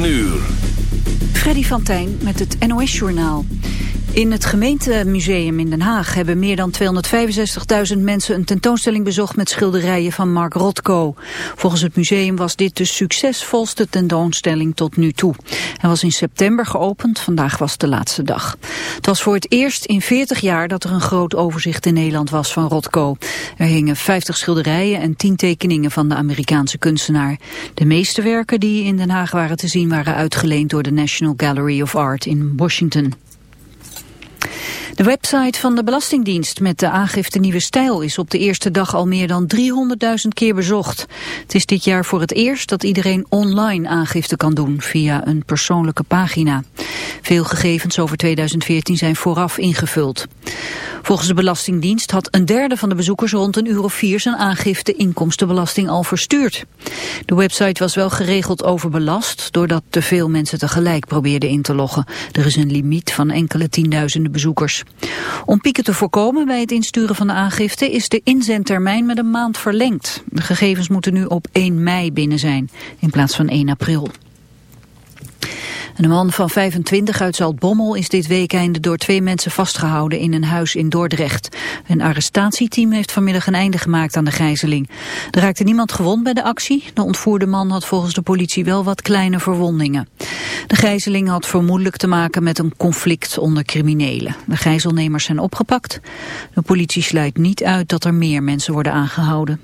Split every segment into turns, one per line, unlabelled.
9 uur.
Freddy van Tijn met het NOS-journaal. In het gemeentemuseum in Den Haag hebben meer dan 265.000 mensen een tentoonstelling bezocht met schilderijen van Mark Rothko. Volgens het museum was dit de succesvolste tentoonstelling tot nu toe. Hij was in september geopend, vandaag was de laatste dag. Het was voor het eerst in 40 jaar dat er een groot overzicht in Nederland was van Rothko. Er hingen 50 schilderijen en 10 tekeningen van de Amerikaanse kunstenaar. De meeste werken die in Den Haag waren te zien waren uitgeleend door de National Gallery of Art in Washington. De website van de Belastingdienst met de aangifte Nieuwe Stijl is op de eerste dag al meer dan 300.000 keer bezocht. Het is dit jaar voor het eerst dat iedereen online aangifte kan doen via een persoonlijke pagina. Veel gegevens over 2014 zijn vooraf ingevuld. Volgens de Belastingdienst had een derde van de bezoekers rond een uur of vier zijn aangifte inkomstenbelasting al verstuurd. De website was wel geregeld overbelast doordat te veel mensen tegelijk probeerden in te loggen. Er is een limiet van enkele tienduizenden bezoekers. Om pieken te voorkomen bij het insturen van de aangifte is de inzendtermijn met een maand verlengd. De gegevens moeten nu op 1 mei binnen zijn in plaats van 1 april. Een man van 25 uit Zaltbommel is dit weekende door twee mensen vastgehouden in een huis in Dordrecht. Een arrestatieteam heeft vanmiddag een einde gemaakt aan de gijzeling. Er raakte niemand gewond bij de actie. De ontvoerde man had volgens de politie wel wat kleine verwondingen. De gijzeling had vermoedelijk te maken met een conflict onder criminelen. De gijzelnemers zijn opgepakt. De politie sluit niet uit dat er meer mensen worden aangehouden.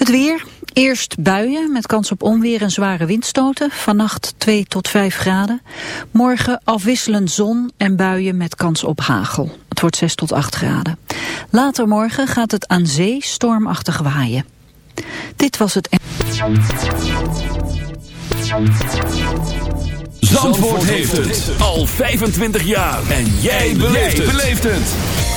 Het weer, Eerst buien met kans op onweer en zware windstoten. Vannacht 2 tot 5 graden. Morgen afwisselend zon en buien met kans op hagel. Het wordt 6 tot 8 graden. Later morgen gaat het aan zee stormachtig waaien. Dit was het...
Zandvoort heeft het al 25 jaar. En jij beleeft het.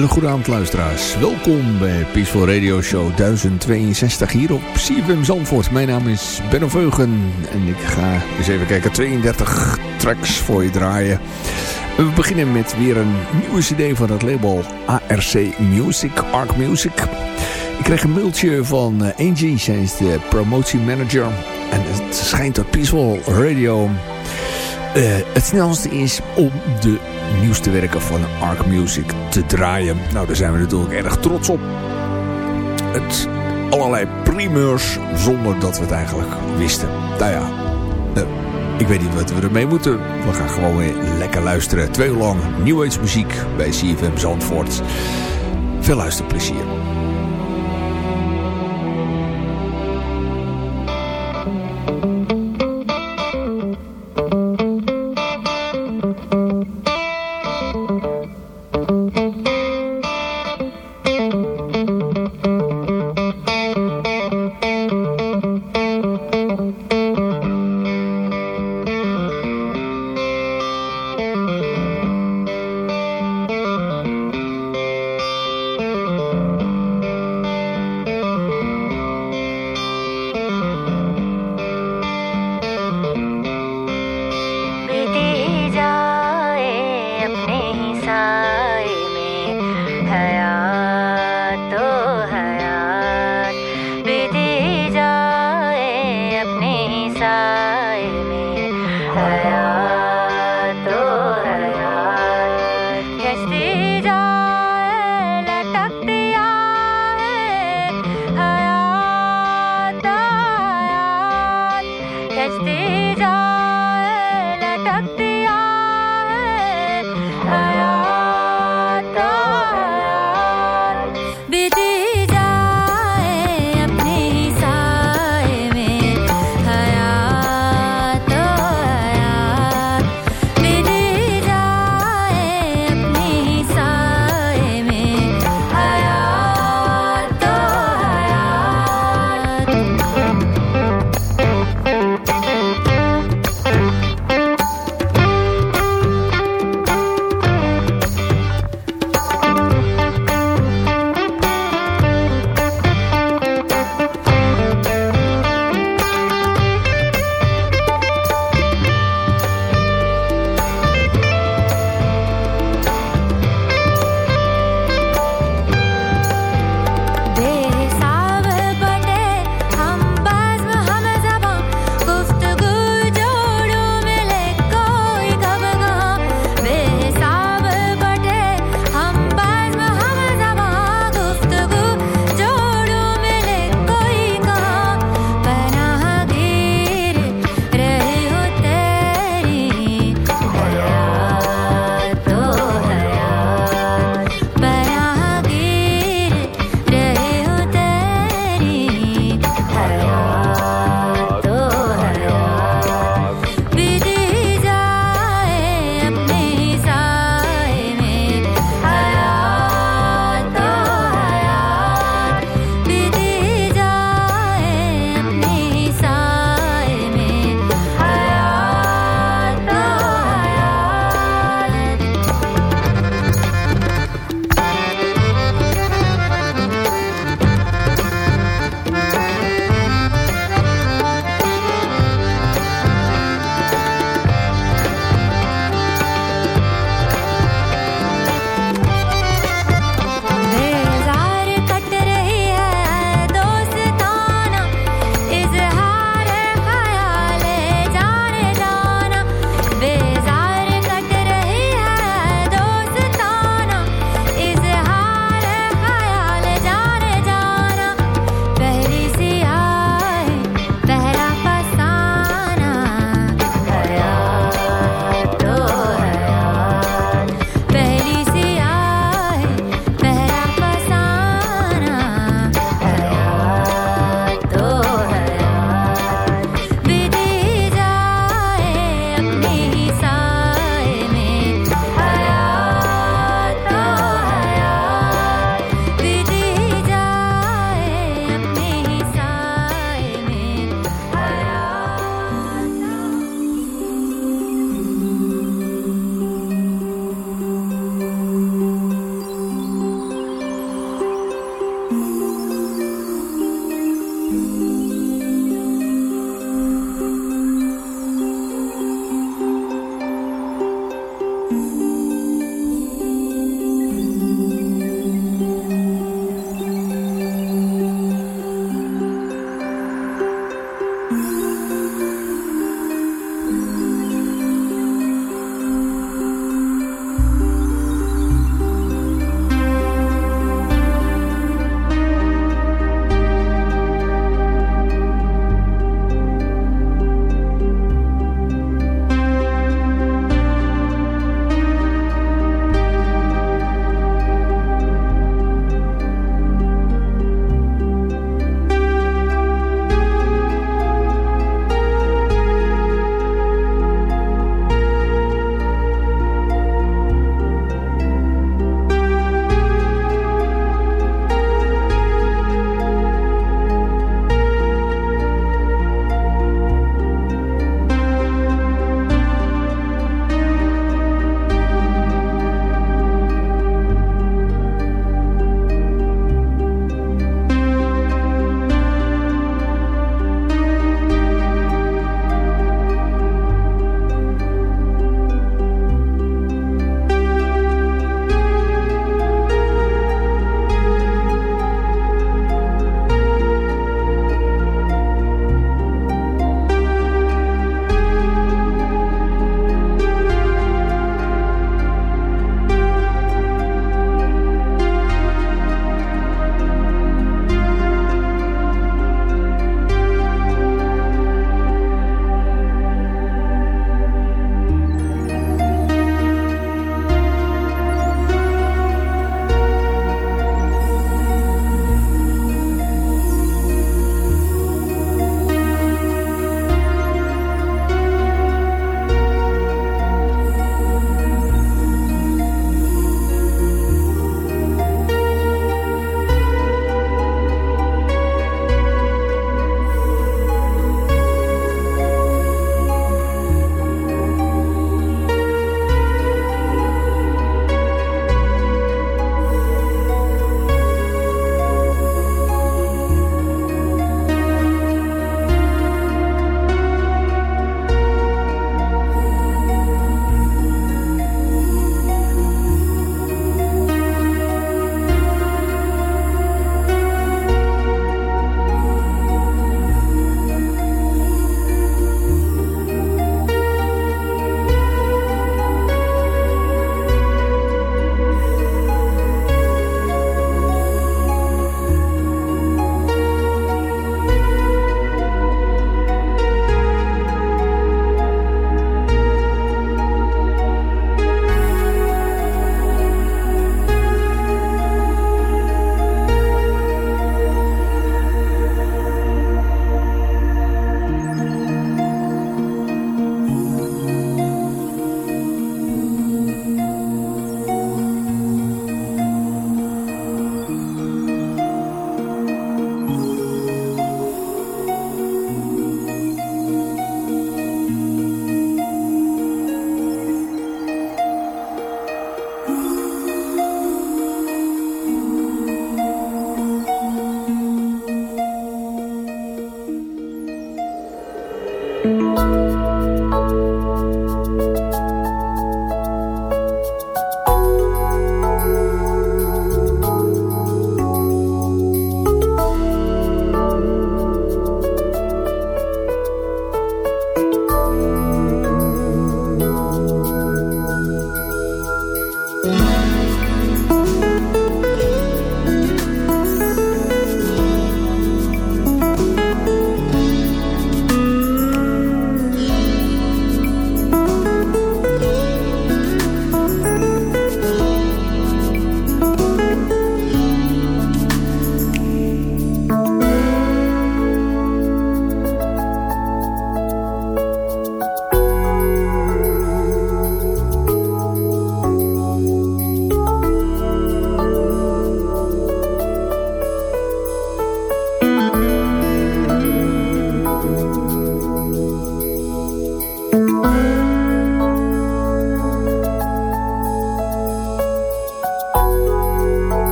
Hele goede avond luisteraars. Welkom bij Peaceful Radio Show 1062 hier op CFM Zandvoort. Mijn naam is Benno Veugen en ik ga eens even kijken 32 tracks voor je draaien. We beginnen met weer een nieuwe cd van het label ARC Music, Arc Music. Ik kreeg een mailtje van eh, Angie, zij is de promotiemanager. En het schijnt dat Peaceful Radio uh, het snelste is om de nieuwste werken van Arc Music te draaien. Nou, daar zijn we natuurlijk erg trots op. Het allerlei primeurs zonder dat we het eigenlijk wisten. Nou ja, uh, ik weet niet wat we ermee moeten. We gaan gewoon weer lekker luisteren. Twee uur lang New Age muziek bij CFM Zandvoort. Veel luisterplezier.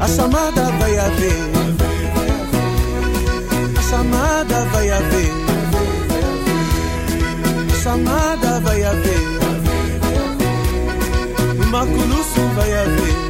A chamada vai haver. A chamada vai haver. A chamada vai haver. O Marco Lúcio vai haver.